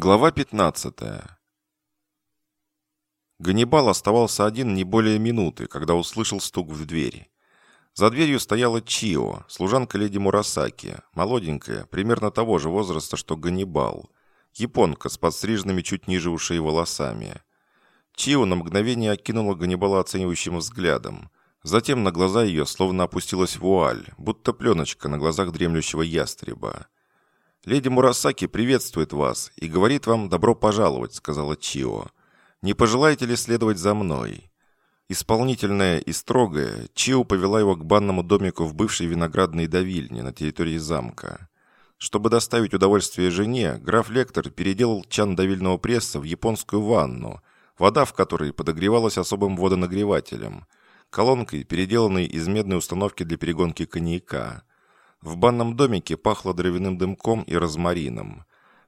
Глава 15. Ганнибал оставался один не более минуты, когда услышал стук в двери. За дверью стояла Чио, служанка леди Мурасаки, молоденькая, примерно того же возраста, что Ганнибал. Японка с подстриженными чуть ниже ушей волосами. Чио на мгновение окинула Ганнибала оценивающим взглядом. Затем на глаза ее словно опустилась вуаль, будто пленочка на глазах дремлющего ястреба. «Леди Мурасаки приветствует вас и говорит вам добро пожаловать», — сказала Чио. «Не пожелаете ли следовать за мной?» Исполнительная и строгая, Чио повела его к банному домику в бывшей виноградной давильне на территории замка. Чтобы доставить удовольствие жене, граф Лектор переделал чан давильного пресса в японскую ванну, вода в которой подогревалась особым водонагревателем, колонкой, переделанной из медной установки для перегонки коньяка. В банном домике пахло дровяным дымком и розмарином.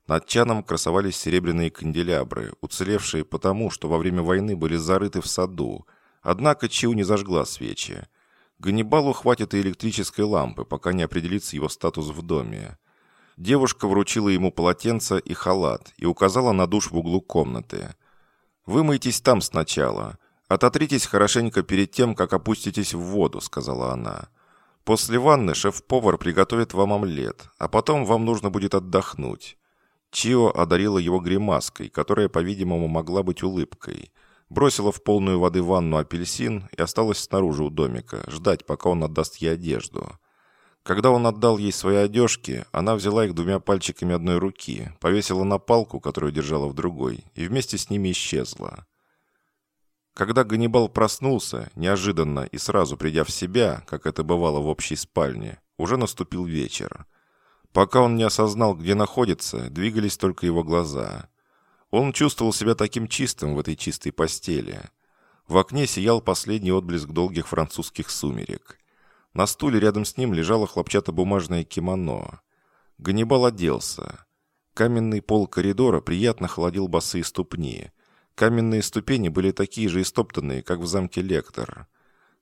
Над чаном красовались серебряные канделябры, уцелевшие потому, что во время войны были зарыты в саду. Однако Чиу не зажгла свечи. Ганнибалу хватит и электрической лампы, пока не определится его статус в доме. Девушка вручила ему полотенце и халат и указала на душ в углу комнаты. «Вымойтесь там сначала. Ототритесь хорошенько перед тем, как опуститесь в воду», — сказала она. После ванны шеф-повар приготовит вам омлет, а потом вам нужно будет отдохнуть». Чио одарила его гримаской, которая, по-видимому, могла быть улыбкой. Бросила в полную воды ванну апельсин и осталась снаружи у домика, ждать, пока он отдаст ей одежду. Когда он отдал ей свои одежки, она взяла их двумя пальчиками одной руки, повесила на палку, которую держала в другой, и вместе с ними исчезла. Когда Ганнибал проснулся, неожиданно и сразу придя в себя, как это бывало в общей спальне, уже наступил вечер. Пока он не осознал, где находится, двигались только его глаза. Он чувствовал себя таким чистым в этой чистой постели. В окне сиял последний отблеск долгих французских сумерек. На стуле рядом с ним лежало хлопчатобумажное кимоно. Ганнибал оделся. Каменный пол коридора приятно холодил босые ступни – Каменные ступени были такие же истоптанные, как в замке Лектор.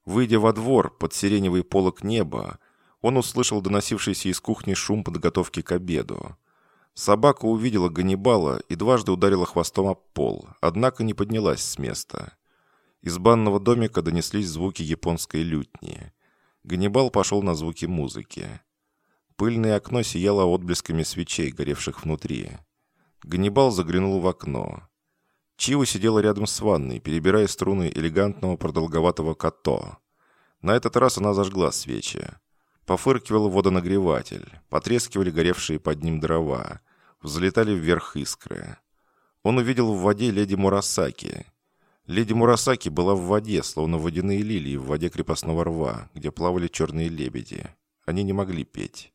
Выйдя во двор под сиреневый полог неба, он услышал доносившийся из кухни шум подготовки к обеду. Собака увидела Ганнибала и дважды ударила хвостом об пол, однако не поднялась с места. Из банного домика донеслись звуки японской лютни. Ганнибал пошел на звуки музыки. Пыльное окно сияло отблесками свечей, горевших внутри. Ганнибал заглянул в окно. Чио сидела рядом с ванной, перебирая струны элегантного продолговатого като. На этот раз она зажгла свечи. Пофыркивал водонагреватель, потрескивали горевшие под ним дрова, взлетали вверх искры. Он увидел в воде леди Мурасаки. Леди Мурасаки была в воде, словно водяные лилии в воде крепостного рва, где плавали черные лебеди. Они не могли петь.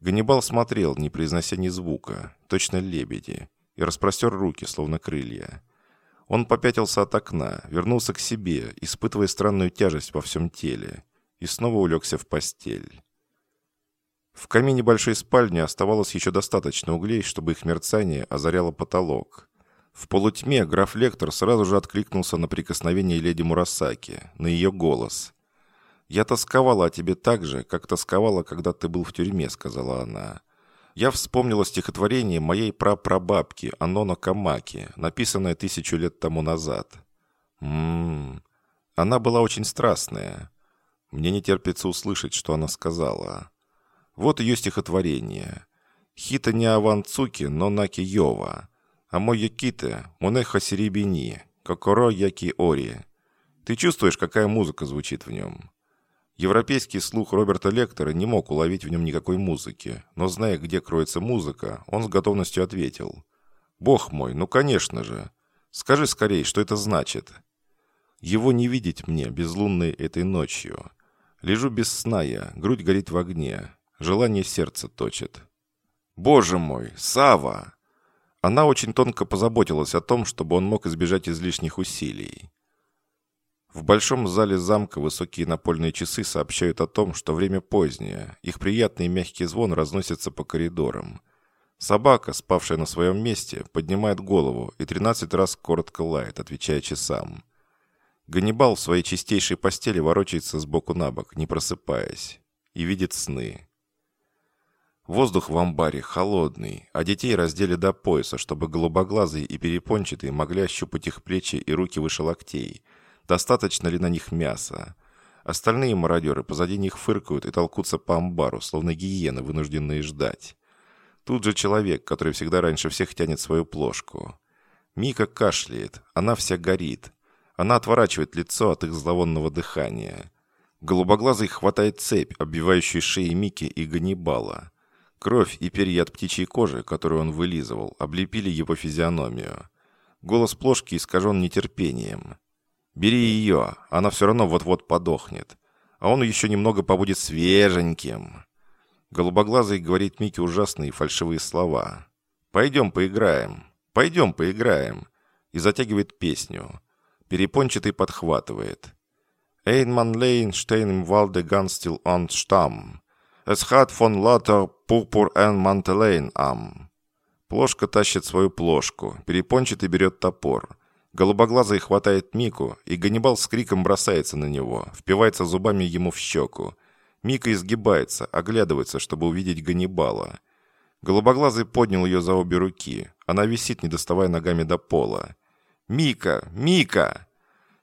Ганнибал смотрел, не произнося ни звука, точно лебеди, и распростер руки, словно крылья. Он попятился от окна, вернулся к себе, испытывая странную тяжесть во всем теле, и снова улегся в постель. В камине большой спальни оставалось еще достаточно углей, чтобы их мерцание озаряло потолок. В полутьме граф Лектор сразу же откликнулся на прикосновение леди Мурасаки, на ее голос. «Я тосковала о тебе так же, как тосковала, когда ты был в тюрьме», — сказала она я вспомнила стихотворение моей прапрабабки Анона Камаки, написанное тысячу лет тому назад. Ммм, она была очень страстная. Мне не терпится услышать, что она сказала. Вот ее стихотворение. «Хита не аванцуки, но наки йова. А мой яките, монеха серебини, кокоро яки ори». Ты чувствуешь, какая музыка звучит в нем? Европейский слух Роберта Лектора не мог уловить в нем никакой музыки, но, зная, где кроется музыка, он с готовностью ответил. «Бог мой, ну конечно же! Скажи скорее, что это значит?» «Его не видеть мне, безлунной этой ночью. Лежу без сна я, грудь горит в огне, желание сердце точит». «Боже мой, Сава! Она очень тонко позаботилась о том, чтобы он мог избежать излишних усилий. В большом зале замка высокие напольные часы сообщают о том, что время позднее. Их приятный мягкий звон разносится по коридорам. Собака, спавшая на своем месте, поднимает голову и 13 раз коротко лает, отвечая часам. Ганнибал в своей чистейшей постели ворочается сбоку на бок, не просыпаясь, и видит сны. Воздух в амбаре холодный, а детей раздели до пояса, чтобы голубоглазые и перепончатые могли ощупать их плечи и руки выше локтей. Достаточно ли на них мяса? Остальные мародеры позади них фыркают и толкутся по амбару, словно гиены, вынужденные ждать. Тут же человек, который всегда раньше всех тянет свою плошку. Мика кашляет, она вся горит. Она отворачивает лицо от их зловонного дыхания. Голубоглазый хватает цепь, обвивающую шеи Мики и Ганнибала. Кровь и перья от птичьей кожи, которую он вылизывал, облепили его физиономию. Голос плошки искажен нетерпением. Бери ее, она все равно вот-вот подохнет. А он еще немного побудет свеженьким. Голубоглазый говорит Мике ужасные фальшивые слова. «Пойдем поиграем, пойдем поиграем». И затягивает песню. Перепончатый подхватывает. «Эйнман Лейн штейн ganz still und stamm. Es hat von lauter Purpur ein Mantelein am». Плошка тащит свою плошку, перепончатый берет топор. Голубоглазый хватает Мику, и Ганнибал с криком бросается на него, впивается зубами ему в щеку. Мика изгибается, оглядывается, чтобы увидеть Ганнибала. Голубоглазый поднял ее за обе руки. Она висит, не доставая ногами до пола. «Мика! Мика!»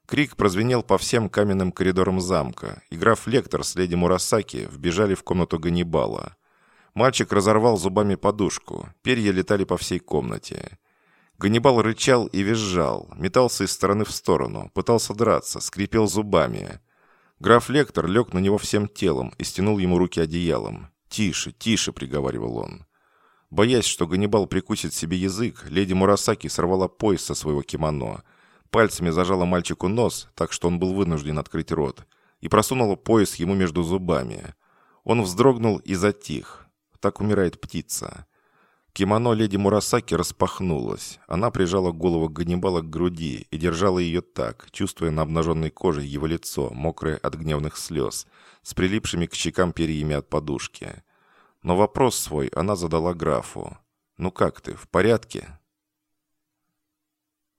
Крик прозвенел по всем каменным коридорам замка, и граф Лектор с леди Мурасаки вбежали в комнату Ганнибала. Мальчик разорвал зубами подушку, перья летали по всей комнате. Ганнибал рычал и визжал, метался из стороны в сторону, пытался драться, скрипел зубами. Граф Лектор лег на него всем телом и стянул ему руки одеялом. «Тише, тише!» — приговаривал он. Боясь, что Ганнибал прикусит себе язык, леди Мурасаки сорвала пояс со своего кимоно, пальцами зажала мальчику нос, так что он был вынужден открыть рот, и просунула пояс ему между зубами. Он вздрогнул и затих. Так умирает птица. Кимоно леди Мурасаки распахнулось. Она прижала голову Ганнибала к груди и держала ее так, чувствуя на обнаженной коже его лицо, мокрое от гневных слез, с прилипшими к щекам перьями от подушки. Но вопрос свой она задала графу. «Ну как ты, в порядке?»